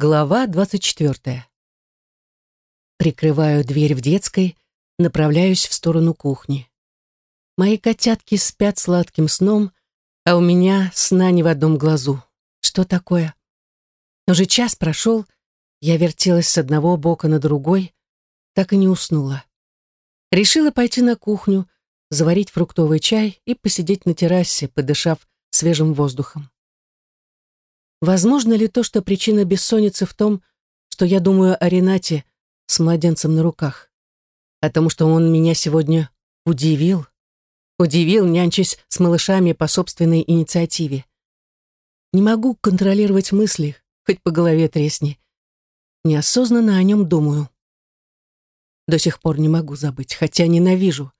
Глава двадцать четвертая. Прикрываю дверь в детской, направляюсь в сторону кухни. Мои котятки спят сладким сном, а у меня сна не в одном глазу. Что такое? Уже час прошел, я вертелась с одного бока на другой, так и не уснула. Решила пойти на кухню, заварить фруктовый чай и посидеть на террасе, подышав свежим воздухом. Возможно ли то, что причина бессонницы в том, что я думаю о Ренате с младенцем на руках? О том, что он меня сегодня удивил? Удивил, нянчась с малышами по собственной инициативе. Не могу контролировать мысли, хоть по голове тресни. Неосознанно о нем думаю. До сих пор не могу забыть, хотя ненавижу.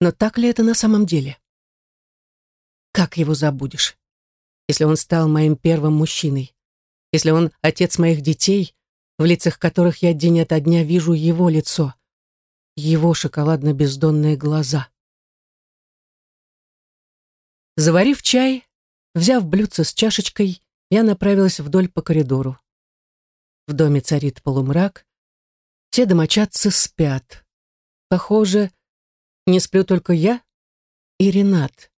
Но так ли это на самом деле? Как его забудешь? Если он стал моим первым мужчиной, если он отец моих детей, в лицах которых я день ото дня вижу его лицо, его шоколадно-бездонные глаза. Заварив чай, взяв блюдце с чашечкой, я направилась вдоль по коридору. В доме царит полумрак, все домочадцы спят. Похоже, не сплю только я и Ренат.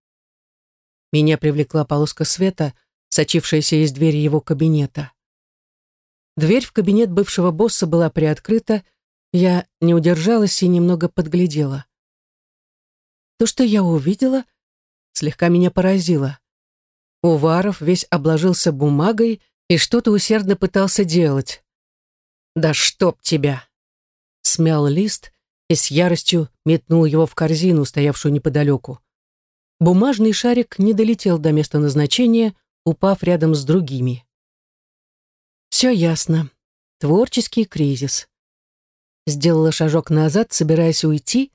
Меня привлекла полоска света, сочившаяся из двери его кабинета. Дверь в кабинет бывшего босса была приоткрыта, я не удержалась и немного подглядела. То, что я увидела, слегка меня поразило. Уваров весь обложился бумагой и что-то усердно пытался делать. «Да чтоб тебя!» Смял лист и с яростью метнул его в корзину, стоявшую неподалеку. Бумажный шарик не долетел до места назначения, упав рядом с другими. Все ясно. Творческий кризис. Сделала шажок назад, собираясь уйти,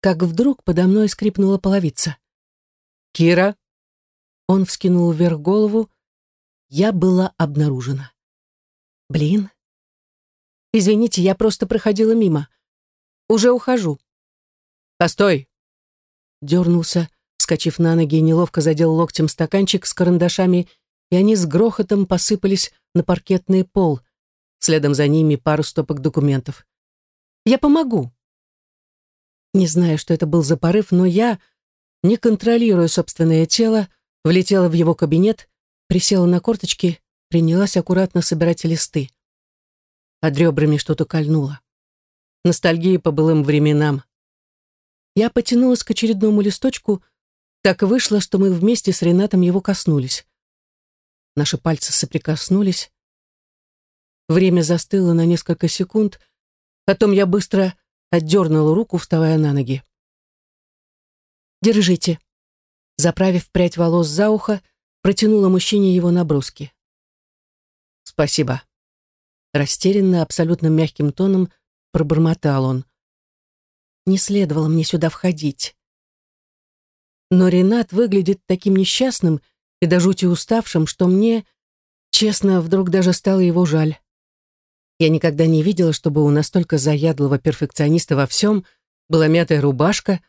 как вдруг подо мной скрипнула половица. «Кира!» Он вскинул вверх голову. Я была обнаружена. «Блин!» «Извините, я просто проходила мимо. Уже ухожу». «Постой!» Дернулся, Вскочив на ноги, неловко задел локтем стаканчик с карандашами, и они с грохотом посыпались на паркетный пол. Следом за ними пару стопок документов. «Я помогу!» Не знаю, что это был за порыв, но я, не контролируя собственное тело, влетела в его кабинет, присела на корточки, принялась аккуратно собирать листы. Под ребрами что-то кольнуло. Ностальгия по былым временам. Я потянулась к очередному листочку, так вышло, что мы вместе с Ренатом его коснулись. Наши пальцы соприкоснулись. Время застыло на несколько секунд, потом я быстро отдернула руку, вставая на ноги. «Держите». Заправив прядь волос за ухо, протянула мужчине его наброски. «Спасибо». Растерянно, абсолютно мягким тоном пробормотал он. «Не следовало мне сюда входить. Но Ренат выглядит таким несчастным и до жути уставшим, что мне, честно, вдруг даже стало его жаль. Я никогда не видела, чтобы у настолько заядлого перфекциониста во всем была мятая рубашка,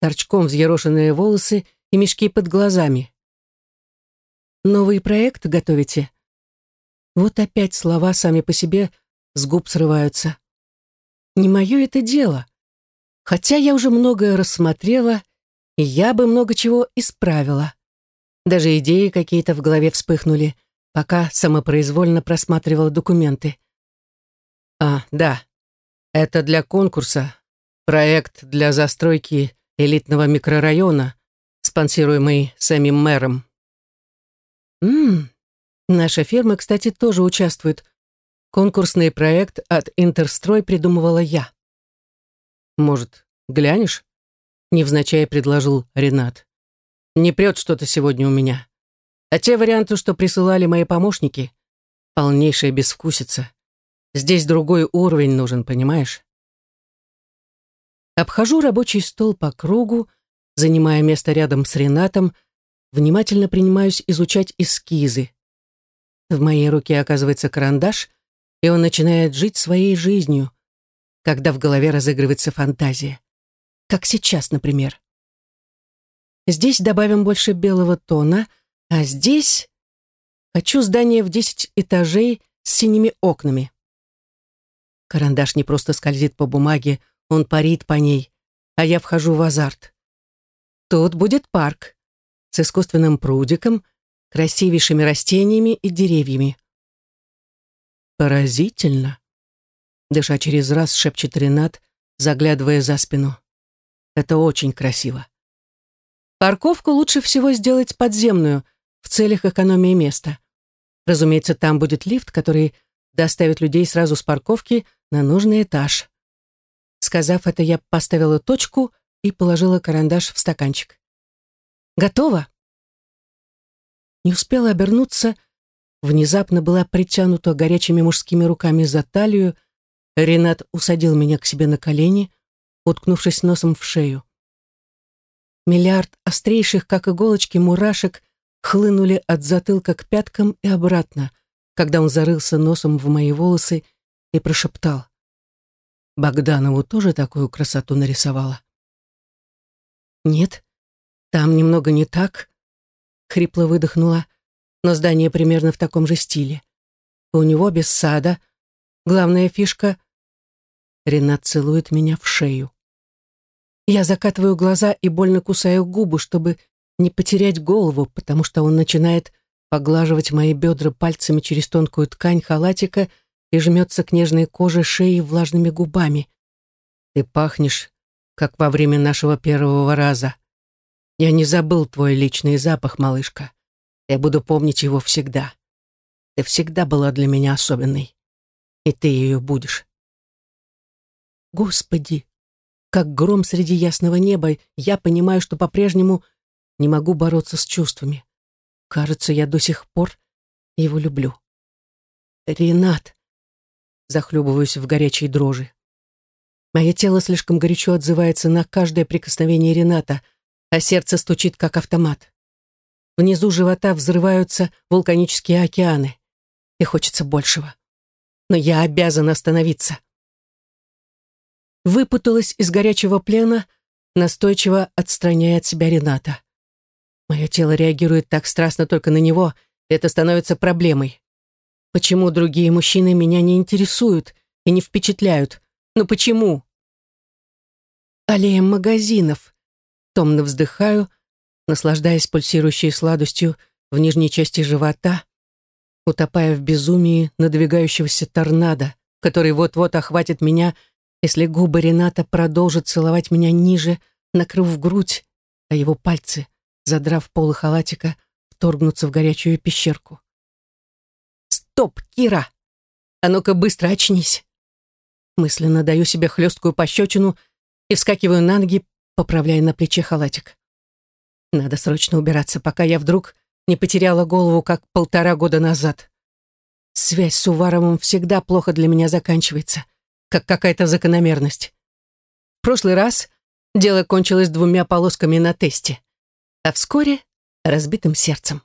торчком взъерошенные волосы и мешки под глазами. «Новый проект готовите?» Вот опять слова сами по себе с губ срываются. Не мое это дело. Хотя я уже многое рассмотрела и я бы много чего исправила. Даже идеи какие-то в голове вспыхнули, пока самопроизвольно просматривала документы. А, да, это для конкурса. Проект для застройки элитного микрорайона, спонсируемый самим мэром. Ммм, наша фирма, кстати, тоже участвует. Конкурсный проект от Интерстрой придумывала я. Может, глянешь? Невзначай предложил Ренат. «Не прет что-то сегодня у меня. А те варианты, что присылали мои помощники, полнейшая безвкусица. Здесь другой уровень нужен, понимаешь?» Обхожу рабочий стол по кругу, занимая место рядом с Ренатом, внимательно принимаюсь изучать эскизы. В моей руке оказывается карандаш, и он начинает жить своей жизнью, когда в голове разыгрывается фантазия как сейчас, например. Здесь добавим больше белого тона, а здесь... Хочу здание в десять этажей с синими окнами. Карандаш не просто скользит по бумаге, он парит по ней, а я вхожу в азарт. Тут будет парк с искусственным прудиком, красивейшими растениями и деревьями. Поразительно. Дыша через раз, шепчет Ренат, заглядывая за спину. Это очень красиво. Парковку лучше всего сделать подземную, в целях экономии места. Разумеется, там будет лифт, который доставит людей сразу с парковки на нужный этаж. Сказав это, я поставила точку и положила карандаш в стаканчик. «Готово?» Не успела обернуться, внезапно была притянута горячими мужскими руками за талию, Ренат усадил меня к себе на колени, уткнувшись носом в шею. Миллиард острейших, как иголочки, мурашек хлынули от затылка к пяткам и обратно, когда он зарылся носом в мои волосы и прошептал. Богданову тоже такую красоту нарисовала? Нет, там немного не так, хрипло выдохнула, но здание примерно в таком же стиле. У него без сада. Главная фишка — Ренат целует меня в шею. Я закатываю глаза и больно кусаю губы, чтобы не потерять голову, потому что он начинает поглаживать мои бедра пальцами через тонкую ткань халатика — и жмется к нежной коже шеи влажными губами. Ты пахнешь, как во время нашего первого раза. Я не забыл твой личный запах, малышка. Я буду помнить его всегда. Ты всегда была для меня особенной. И ты ее будешь. Господи, как гром среди ясного неба, я понимаю, что по-прежнему не могу бороться с чувствами. Кажется, я до сих пор его люблю. Ренат, захлебываюсь в горячей дрожи. Мое тело слишком горячо отзывается на каждое прикосновение Рената, а сердце стучит, как автомат. Внизу живота взрываются вулканические океаны. И хочется большего. Но я обязана остановиться. Выпуталась из горячего плена, настойчиво отстраняя от себя Рената. Мое тело реагирует так страстно только на него, это становится проблемой. Почему другие мужчины меня не интересуют и не впечатляют? Ну почему? Аллея магазинов. Томно вздыхаю, наслаждаясь пульсирующей сладостью в нижней части живота, утопая в безумии надвигающегося торнадо, который вот-вот охватит меня, если губы Рената продолжат целовать меня ниже, накрыв грудь, а его пальцы, задрав полы халатика, вторгнутся в горячую пещерку. «Стоп, Кира! А ну-ка быстро очнись!» Мысленно даю себе хлесткую пощечину и вскакиваю на ноги, поправляя на плече халатик. Надо срочно убираться, пока я вдруг не потеряла голову, как полтора года назад. Связь с Уваровым всегда плохо для меня заканчивается, как какая-то закономерность. В прошлый раз дело кончилось двумя полосками на тесте, а вскоре — разбитым сердцем.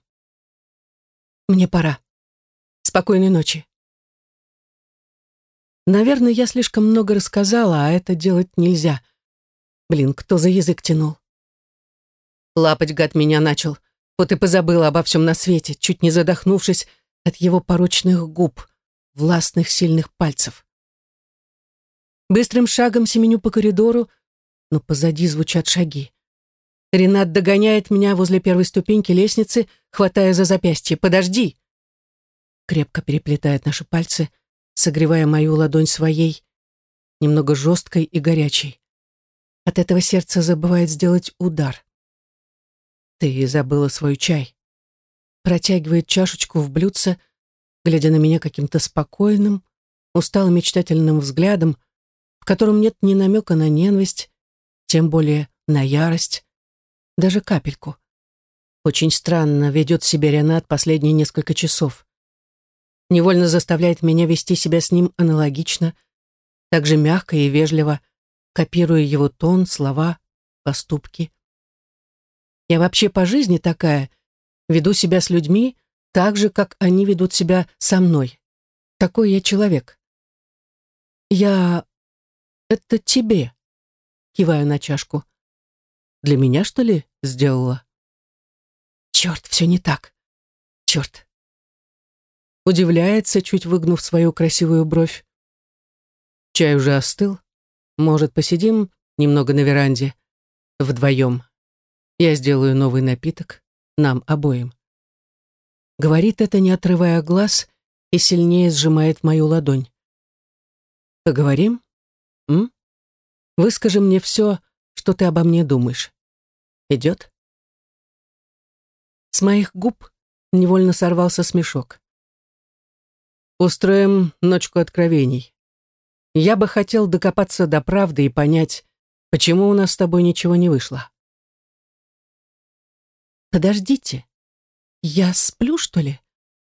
Мне пора. Спокойной ночи. Наверное, я слишком много рассказала, а это делать нельзя. Блин, кто за язык тянул? Лапать гад меня начал. Вот и позабыла обо всем на свете, чуть не задохнувшись от его порочных губ, властных сильных пальцев. Быстрым шагом семеню по коридору, но позади звучат шаги. Ренат догоняет меня возле первой ступеньки лестницы, хватая за запястье. «Подожди!» крепко переплетает наши пальцы, согревая мою ладонь своей, немного жесткой и горячей. От этого сердце забывает сделать удар. «Ты забыла свой чай». Протягивает чашечку в блюдце, глядя на меня каким-то спокойным, усталым мечтательным взглядом, в котором нет ни намека на ненависть, тем более на ярость, даже капельку. Очень странно ведет себя Ренат последние несколько часов невольно заставляет меня вести себя с ним аналогично, так же мягко и вежливо, копируя его тон, слова, поступки. Я вообще по жизни такая, веду себя с людьми так же, как они ведут себя со мной. Такой я человек. Я... это тебе, киваю на чашку. Для меня, что ли, сделала? Черт, все не так. Черт, удивляется, чуть выгнув свою красивую бровь. Чай уже остыл. Может, посидим немного на веранде? Вдвоем. Я сделаю новый напиток. Нам обоим. Говорит это, не отрывая глаз, и сильнее сжимает мою ладонь. Поговорим? М? Выскажи мне все, что ты обо мне думаешь. Идет? С моих губ невольно сорвался смешок. Устроим ночку откровений. Я бы хотел докопаться до правды и понять, почему у нас с тобой ничего не вышло. Подождите, я сплю, что ли?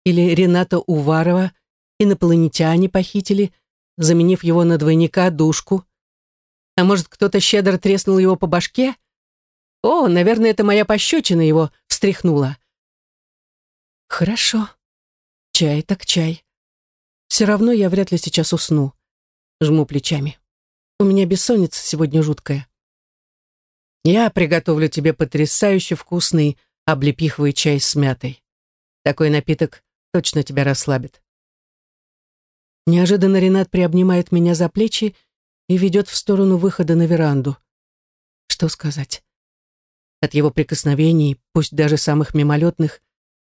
Или Рената Уварова инопланетяне похитили, заменив его на двойника душку? А может, кто-то щедро треснул его по башке? О, наверное, это моя пощечина его встряхнула. Хорошо. Чай так чай. Все равно я вряд ли сейчас усну. Жму плечами. У меня бессонница сегодня жуткая. Я приготовлю тебе потрясающе вкусный облепиховый чай с мятой. Такой напиток точно тебя расслабит. Неожиданно Ренат приобнимает меня за плечи и ведет в сторону выхода на веранду. Что сказать? От его прикосновений, пусть даже самых мимолетных,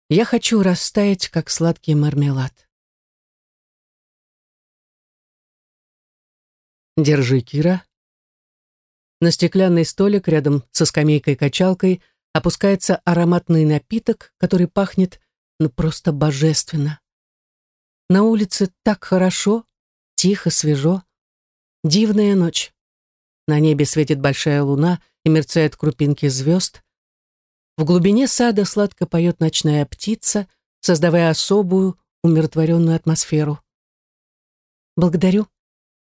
я хочу растаять, как сладкий мармелад. «Держи, Кира». На стеклянный столик рядом со скамейкой-качалкой опускается ароматный напиток, который пахнет ну просто божественно. На улице так хорошо, тихо, свежо. Дивная ночь. На небе светит большая луна и мерцают крупинки звезд. В глубине сада сладко поет ночная птица, создавая особую, умиротворенную атмосферу. Благодарю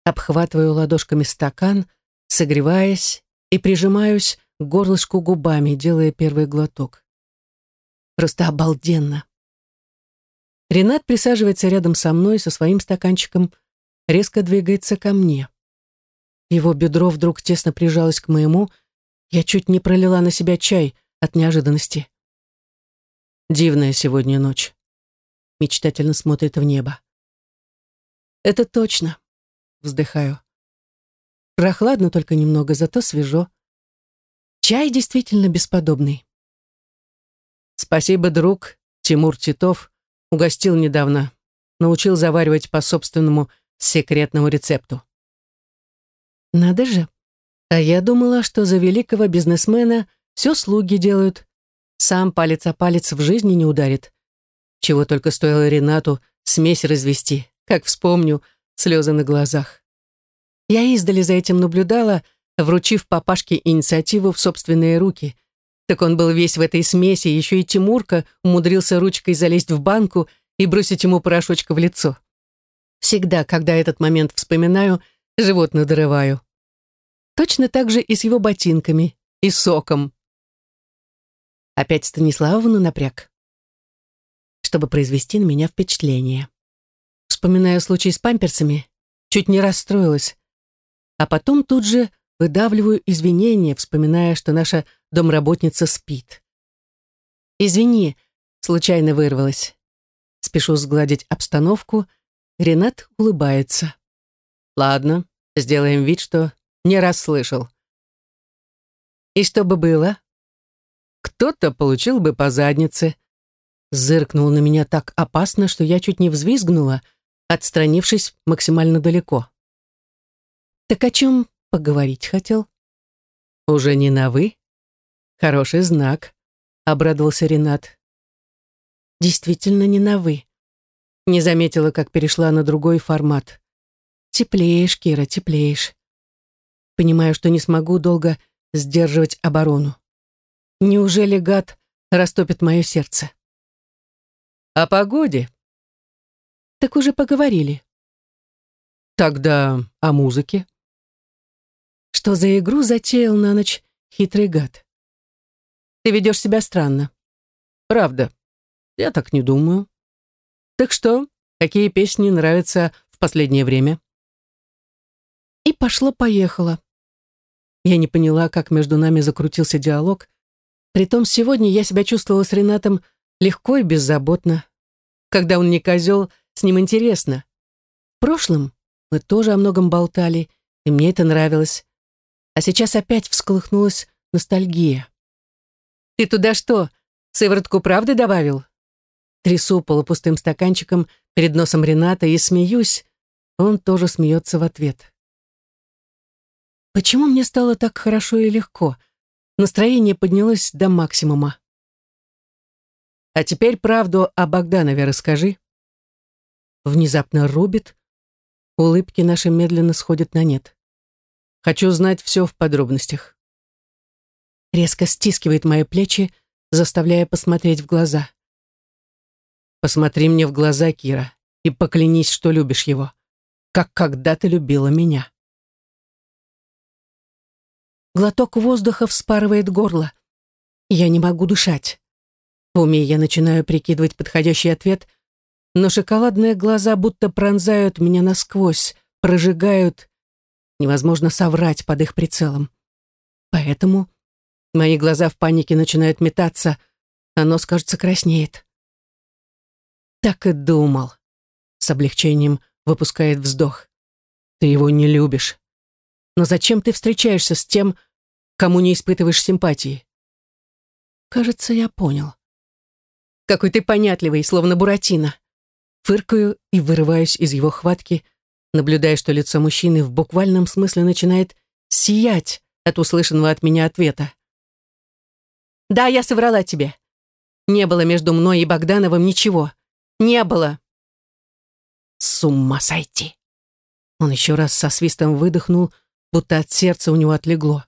обхватываю ладошками стакан, согреваясь и прижимаюсь к горлышку губами, делая первый глоток. Просто обалденно. Ренат присаживается рядом со мной со своим стаканчиком, резко двигается ко мне. Его бедро вдруг тесно прижалось к моему, я чуть не пролила на себя чай от неожиданности. Дивная сегодня ночь. Мечтательно смотрит в небо. Это точно вздыхаю. Прохладно только немного, зато свежо. Чай действительно бесподобный. Спасибо, друг, Тимур Титов, угостил недавно, научил заваривать по собственному секретному рецепту. Надо же. А я думала, что за великого бизнесмена все слуги делают. Сам палец о палец в жизни не ударит. Чего только стоило Ренату смесь развести. Как вспомню, слезы на глазах. Я издали за этим наблюдала, вручив папашке инициативу в собственные руки. Так он был весь в этой смеси, еще и Тимурка умудрился ручкой залезть в банку и бросить ему порошочка в лицо. Всегда, когда этот момент вспоминаю, живот надрываю. Точно так же и с его ботинками, и соком. Опять Станиславовну напряг. Чтобы произвести на меня впечатление. Вспоминая случай с памперсами, чуть не расстроилась. А потом тут же выдавливаю извинения, вспоминая, что наша домработница спит. «Извини», — случайно вырвалась. Спешу сгладить обстановку. Ренат улыбается. «Ладно, сделаем вид, что не расслышал». «И что бы было?» «Кто-то получил бы по заднице». Зыркнул на меня так опасно, что я чуть не взвизгнула, отстранившись максимально далеко. Так о чем поговорить хотел? Уже не на «вы»? Хороший знак, обрадовался Ренат. Действительно не на «вы». Не заметила, как перешла на другой формат. Теплеешь, Кира, теплеешь. Понимаю, что не смогу долго сдерживать оборону. Неужели гад растопит мое сердце? О погоде? Так уже поговорили. Тогда о музыке? Что за игру затеял на ночь хитрый гад? Ты ведешь себя странно. Правда. Я так не думаю. Так что, какие песни нравятся в последнее время? И пошло-поехало. Я не поняла, как между нами закрутился диалог. Притом сегодня я себя чувствовала с Ренатом легко и беззаботно. Когда он не козел, с ним интересно. В прошлом мы тоже о многом болтали, и мне это нравилось. А сейчас опять всколыхнулась ностальгия. «Ты туда что, сыворотку правды добавил?» Трясу полупустым стаканчиком перед носом Рената и смеюсь. Он тоже смеется в ответ. Почему мне стало так хорошо и легко? Настроение поднялось до максимума. А теперь правду о Богданове расскажи. Внезапно рубит. Улыбки наши медленно сходят на нет. Хочу знать все в подробностях. Резко стискивает мои плечи, заставляя посмотреть в глаза. Посмотри мне в глаза, Кира, и поклянись, что любишь его, как когда-то любила меня. Глоток воздуха вспарывает горло. Я не могу дышать. В уме я начинаю прикидывать подходящий ответ, но шоколадные глаза будто пронзают меня насквозь, прожигают. Невозможно соврать под их прицелом. Поэтому мои глаза в панике начинают метаться, а нос, кажется, краснеет. Так и думал. С облегчением выпускает вздох. Ты его не любишь. Но зачем ты встречаешься с тем, кому не испытываешь симпатии? Кажется, я понял. Какой ты понятливый, словно Буратино. Фыркаю и вырываюсь из его хватки, наблюдая, что лицо мужчины в буквальном смысле начинает сиять от услышанного от меня ответа. «Да, я соврала тебе. Не было между мной и Богдановым ничего. Не было». «С ума сойти!» Он еще раз со свистом выдохнул, будто от сердца у него отлегло.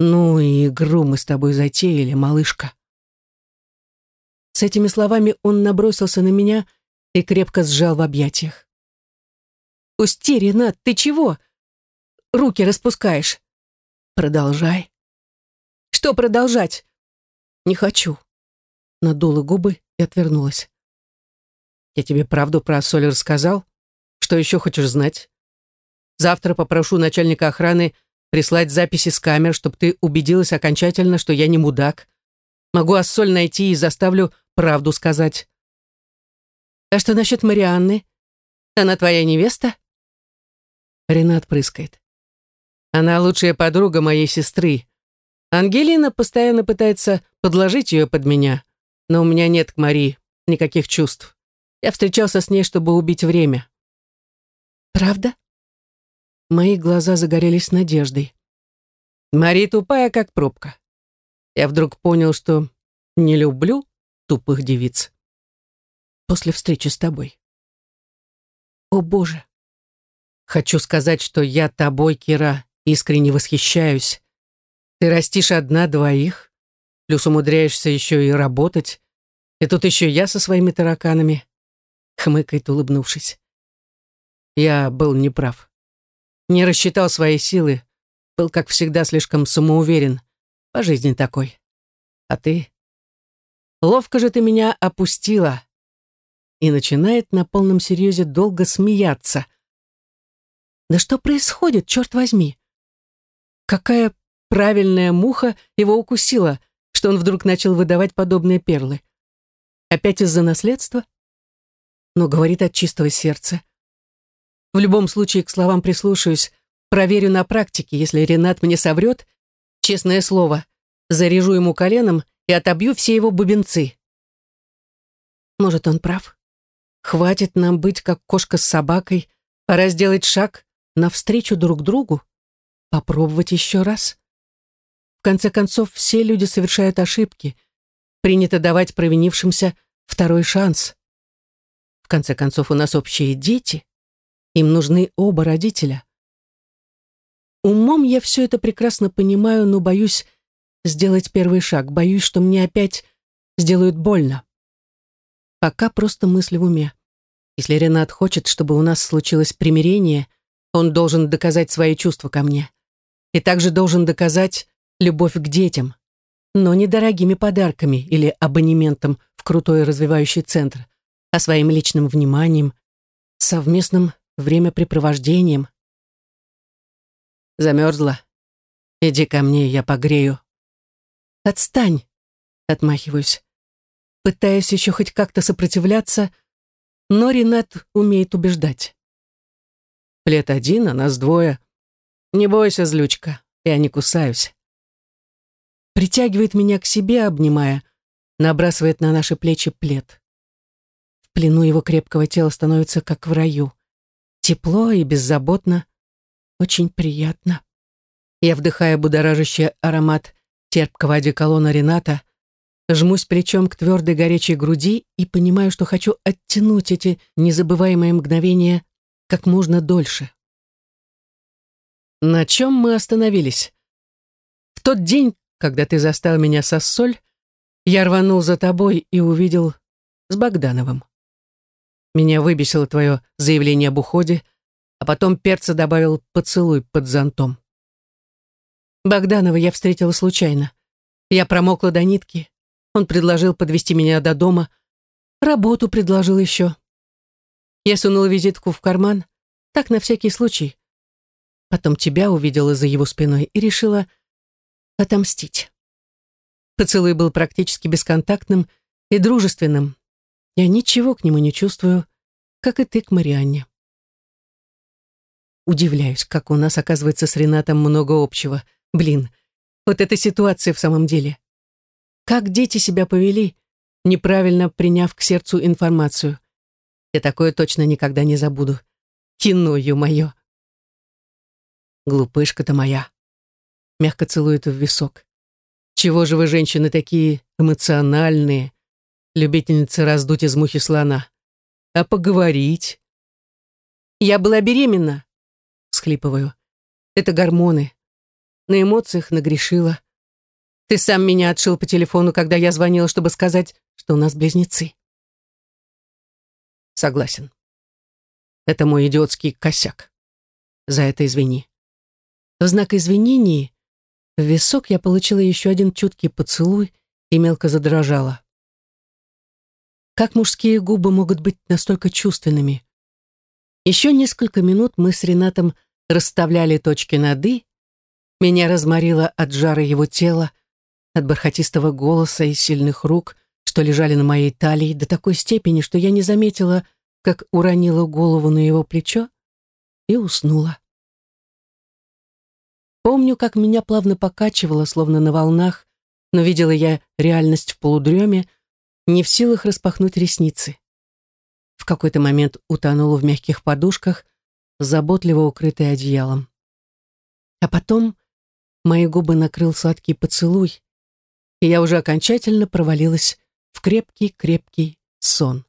«Ну и игру мы с тобой затеяли, малышка». С этими словами он набросился на меня и крепко сжал в объятиях. «Пусти, Ренат, ты чего? Руки распускаешь». «Продолжай». «Что продолжать?» «Не хочу». Надула губы и отвернулась. «Я тебе правду про соль рассказал? Что еще хочешь знать?» Завтра попрошу начальника охраны прислать записи с камер, чтобы ты убедилась окончательно, что я не мудак. Могу Ассоль найти и заставлю правду сказать. А что насчет Марианны? Она твоя невеста? Ренат прыскает. Она лучшая подруга моей сестры. Ангелина постоянно пытается подложить ее под меня, но у меня нет к Мари никаких чувств. Я встречался с ней, чтобы убить время. Правда? Мои глаза загорелись надеждой. Мари тупая, как пробка. Я вдруг понял, что не люблю тупых девиц. После встречи с тобой. О, Боже! Хочу сказать, что я тобой, Кира, искренне восхищаюсь. Ты растишь одна двоих, плюс умудряешься еще и работать. И тут еще я со своими тараканами. Хмыкает, улыбнувшись. Я был неправ. Не рассчитал свои силы. Был, как всегда, слишком самоуверен. По жизни такой. А ты? Ловко же ты меня опустила. И начинает на полном серьезе долго смеяться. Да что происходит, черт возьми? Какая правильная муха его укусила, что он вдруг начал выдавать подобные перлы? Опять из-за наследства? Но говорит от чистого сердца. В любом случае к словам прислушаюсь, проверю на практике, если Ренат мне соврет, честное слово, заряжу ему коленом и отобью все его бубенцы. Может, он прав? Хватит нам быть как кошка с собакой, пора сделать шаг навстречу друг другу, попробовать еще раз. Конце концов, все люди совершают ошибки. Принято давать провинившимся второй шанс. В конце концов, у нас общие дети. Им нужны оба родителя. Умом я все это прекрасно понимаю, но боюсь сделать первый шаг, боюсь, что мне опять сделают больно. Пока просто мысли в уме. Если Ренат хочет, чтобы у нас случилось примирение, он должен доказать свои чувства ко мне. И также должен доказать любовь к детям, но не дорогими подарками или абонементом в крутой развивающий центр, а своим личным вниманием, совместным времяпрепровождением. Замерзла. Иди ко мне, я погрею. Отстань, отмахиваюсь. Пытаясь еще хоть как-то сопротивляться, Но Ренат умеет убеждать. Плед один, а нас двое. Не бойся, злючка, я не кусаюсь. Притягивает меня к себе, обнимая, набрасывает на наши плечи плед. В плену его крепкого тела становится как в раю. Тепло и беззаботно. Очень приятно. Я вдыхаю будоражащий аромат терпкого одеколона Рената, жмусь плечом к твердой горячей груди и понимаю, что хочу оттянуть эти незабываемые мгновения как можно дольше. На чем мы остановились? В тот день, когда ты застал меня со соль, я рванул за тобой и увидел с Богдановым. Меня выбесило твое заявление об уходе, а потом перца добавил поцелуй под зонтом. Богданова я встретила случайно. Я промокла до нитки. Он предложил подвести меня до дома. Работу предложил еще. Я сунула визитку в карман, так на всякий случай. Потом тебя увидела за его спиной и решила отомстить. Поцелуй был практически бесконтактным и дружественным. Я ничего к нему не чувствую, как и ты к Марианне. Удивляюсь, как у нас оказывается с Ренатом много общего. Блин, вот эта ситуация в самом деле. Как дети себя повели, неправильно приняв к сердцу информацию. Я такое точно никогда не забуду. Кино, ё-моё. Глупышка-то моя. Мягко целует в висок. Чего же вы, женщины, такие эмоциональные, любительницы раздуть из мухи слона? А поговорить? Я была беременна, схлипываю. Это гормоны. На эмоциях нагрешила. Ты сам меня отшил по телефону, когда я звонила, чтобы сказать, что у нас близнецы. Согласен. Это мой идиотский косяк. За это извини. В знак извинений в висок я получила еще один чуткий поцелуй и мелко задрожала. Как мужские губы могут быть настолько чувственными? Еще несколько минут мы с Ренатом расставляли точки над «и». Меня разморило от жара его тела, от бархатистого голоса и сильных рук — что лежали на моей талии до такой степени, что я не заметила, как уронила голову на его плечо и уснула. Помню, как меня плавно покачивало, словно на волнах, но видела я реальность в полудреме, не в силах распахнуть ресницы. В какой-то момент утонула в мягких подушках, заботливо укрытая одеялом. А потом мои губы накрыл сладкий поцелуй, и я уже окончательно провалилась в крепкий-крепкий сон.